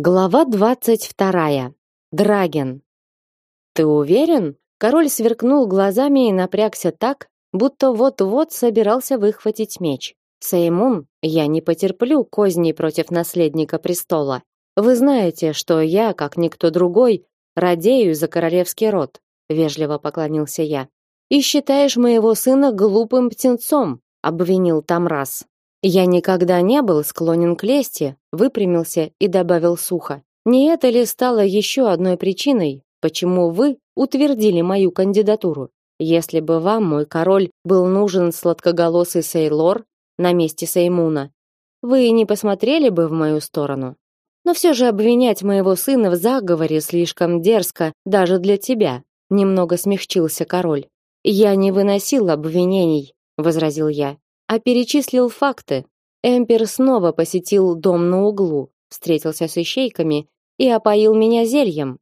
Глава двадцать вторая. Драген. Ты уверен? Король сверкнул глазами и напрягся так, будто вот-вот собирался выхватить меч. Сеймун, я не потерплю козней против наследника престола. Вы знаете, что я, как никто другой, радею за королевский род, вежливо поклонился я. И считаешь моего сына глупым птенцом, обвинил Тамрас. Я никогда не был склонен к лести, выпрямился и добавил сухо: "Не это ли стало еще одной причиной, почему вы утвердили мою кандидатуру? Если бы вам, мой король, был нужен сладкоголосый Сейлор на месте Сеймуна, вы не посмотрели бы в мою сторону. Но все же обвинять моего сына в заговоре слишком дерзко даже для тебя", немного смягчился король. "Я не выносил обвинений", возразил я а перечислил факты. Эмпер снова посетил дом на углу, встретился с ищейками и опоил меня зельем.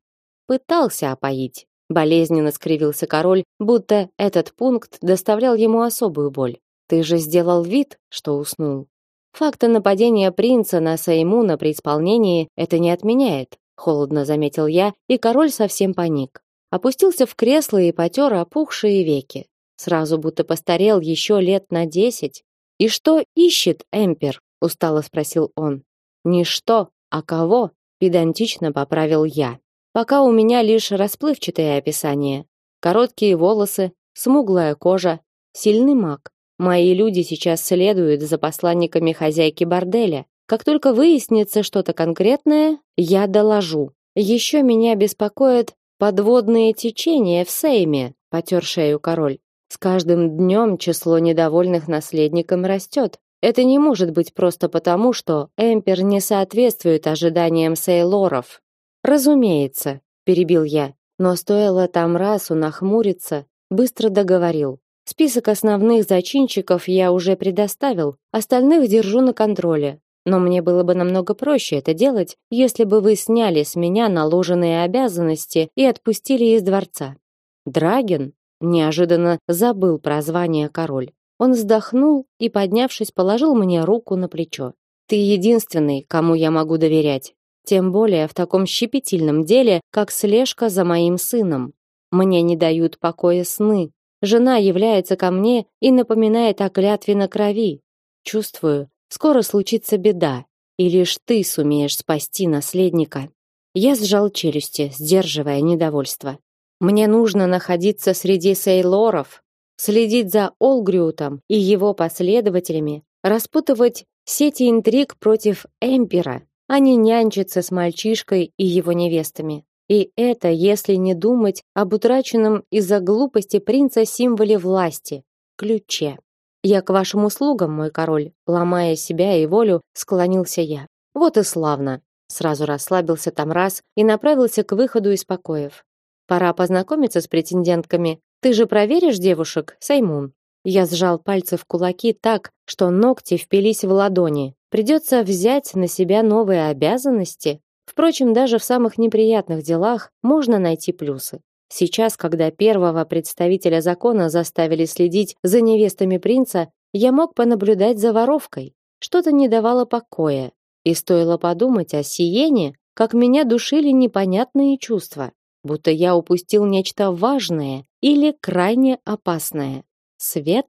Пытался опоить. Болезненно скривился король, будто этот пункт доставлял ему особую боль. Ты же сделал вид, что уснул. Факта нападения принца на Саймуна при исполнении это не отменяет, холодно заметил я, и король совсем паник. Опустился в кресло и потер опухшие веки. Сразу будто постарел еще лет на десять. И что ищет Эмпер? устало спросил он. Не что, а кого? педантично поправил я. Пока у меня лишь расплывчатое описание. Короткие волосы, смуглая кожа, сильный маг. Мои люди сейчас следуют за посланниками хозяйки борделя. Как только выяснится что-то конкретное, я доложу. Еще меня беспокоят подводные течения в Сейме, потер шею король. С каждым днем число недовольных наследником растет. Это не может быть просто потому, что Эмпер не соответствует ожиданиям сейлоров. Разумеется, перебил я, но стоило там расу нахмуриться, быстро договорил. Список основных зачинщиков я уже предоставил, остальных держу на контроле. Но мне было бы намного проще это делать, если бы вы сняли с меня наложенные обязанности и отпустили из дворца. Драген Неожиданно забыл про звание король. Он вздохнул и, поднявшись, положил мне руку на плечо. Ты единственный, кому я могу доверять. Тем более в таком щепетильном деле, как слежка за моим сыном. Мне не дают покоя сны. Жена является ко мне и напоминает о клятве на крови. Чувствую, скоро случится беда, и лишь ты сумеешь спасти наследника. Я сжал челюсти, сдерживая недовольство. Мне нужно находиться среди сейлоров, следить за Олгрютом и его последователями, распутывать сети интриг против Эмпера, а не нянчиться с мальчишкой и его невестами. И это, если не думать об утраченном из-за глупости принца символе власти ключе. Я к вашим услугам, мой король, ломая себя и волю, склонился я. Вот и славно. Сразу расслабился там раз и направился к выходу из покоев. Пора познакомиться с претендентками. Ты же проверишь девушек, Саймун. Я сжал пальцы в кулаки так, что ногти впились в ладони. Придется взять на себя новые обязанности. Впрочем, даже в самых неприятных делах можно найти плюсы. Сейчас, когда первого представителя закона заставили следить за невестами принца, я мог понаблюдать за воровкой. Что-то не давало покоя. И стоило подумать о Сиене, как меня душили непонятные чувства будто я упустил нечто важное или крайне опасное. Свет,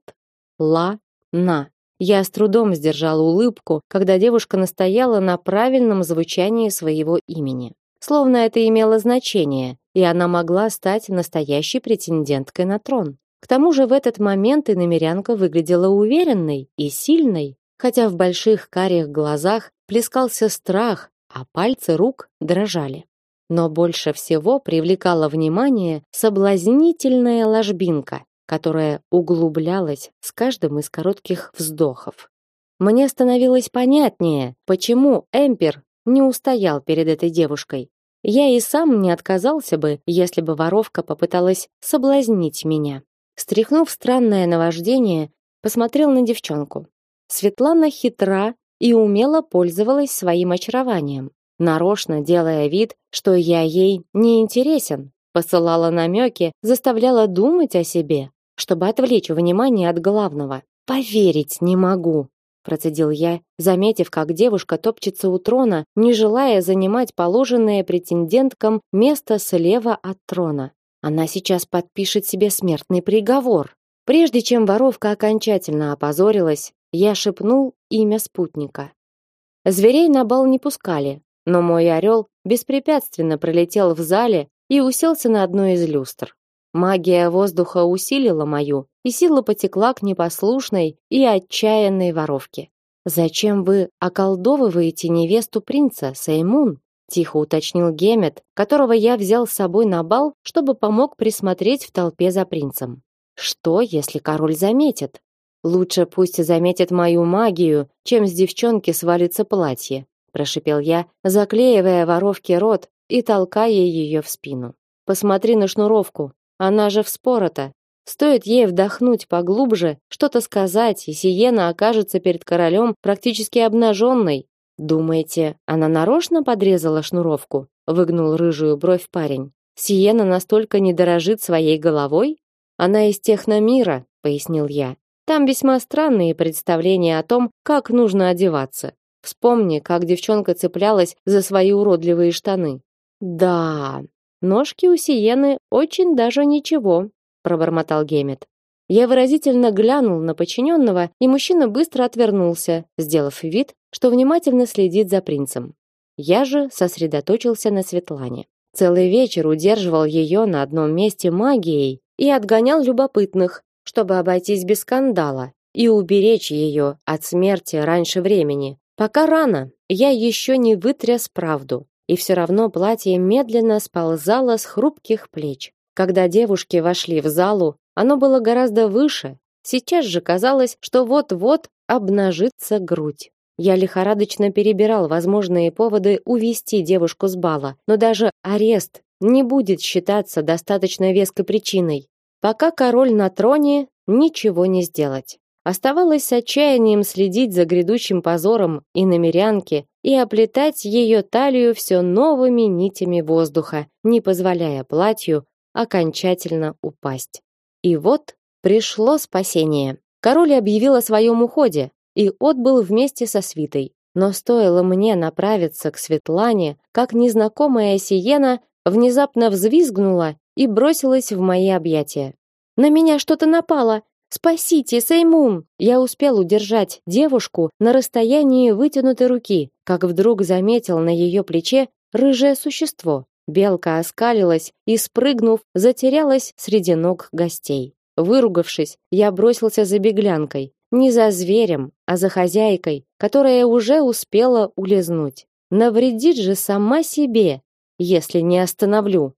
ла, на. Я с трудом сдержал улыбку, когда девушка настояла на правильном звучании своего имени. Словно это имело значение, и она могла стать настоящей претенденткой на трон. К тому же в этот момент и намерянка выглядела уверенной и сильной, хотя в больших карих глазах плескался страх, а пальцы рук дрожали. Но больше всего привлекала внимание соблазнительная ложбинка, которая углублялась с каждым из коротких вздохов. Мне становилось понятнее, почему Эмпер не устоял перед этой девушкой. Я и сам не отказался бы, если бы воровка попыталась соблазнить меня. Стряхнув странное наваждение, посмотрел на девчонку. Светлана хитра и умело пользовалась своим очарованием нарочно делая вид, что я ей не интересен, посылала намеки, заставляла думать о себе, чтобы отвлечь внимание от главного. Поверить не могу, процедил я, заметив, как девушка топчется у трона, не желая занимать положенное претенденткам место слева от трона. Она сейчас подпишет себе смертный приговор. Прежде чем воровка окончательно опозорилась, я шепнул имя спутника. Зверей на бал не пускали, но мой орел беспрепятственно пролетел в зале и уселся на одной из люстр. Магия воздуха усилила мою, и сила потекла к непослушной и отчаянной воровке. Зачем вы околдовываете невесту принца Сеймун? тихо уточнил Гемет, которого я взял с собой на бал, чтобы помог присмотреть в толпе за принцем. Что, если король заметит? Лучше пусть заметит мою магию, чем с девчонки свалится платье, прошипел я, заклеивая воровке рот и толкая ее в спину. Посмотри на шнуровку, она же вспорота. Стоит ей вдохнуть поглубже, что-то сказать, и Сиена окажется перед королем практически обнаженной. Думаете, она нарочно подрезала шнуровку? Выгнул рыжую бровь парень. Сиена настолько не дорожит своей головой? Она из техномира, пояснил я. Там весьма странные представления о том, как нужно одеваться. Вспомни, как девчонка цеплялась за свои уродливые штаны. Да, Ножки у Сиены очень даже ничего, пробормотал Гемет. Я выразительно глянул на подчиненного, и мужчина быстро отвернулся, сделав вид, что внимательно следит за принцем. Я же сосредоточился на Светлане. Целый вечер удерживал ее на одном месте магией и отгонял любопытных, чтобы обойтись без скандала и уберечь ее от смерти раньше времени. Пока рано, я еще не вытряс правду и все равно платье медленно сползало с хрупких плеч. Когда девушки вошли в залу, оно было гораздо выше. Сейчас же казалось, что вот-вот обнажится грудь. Я лихорадочно перебирал возможные поводы увести девушку с бала, но даже арест не будет считаться достаточно веской причиной. Пока король на троне, ничего не сделать. Оставалось с отчаянием следить за грядущим позором и намерянки и оплетать ее талию все новыми нитями воздуха, не позволяя платью окончательно упасть. И вот пришло спасение. Король объявил о своем уходе и отбыл вместе со свитой. Но стоило мне направиться к Светлане, как незнакомая Сиена внезапно взвизгнула и бросилась в мои объятия. На меня что-то напало, Спасите, Сеймун! Я успел удержать девушку на расстоянии вытянутой руки, как вдруг заметил на ее плече рыжее существо. Белка оскалилась и, спрыгнув, затерялась среди ног гостей. Выругавшись, я бросился за беглянкой, не за зверем, а за хозяйкой, которая уже успела улизнуть. Навредит же сама себе, если не остановлю.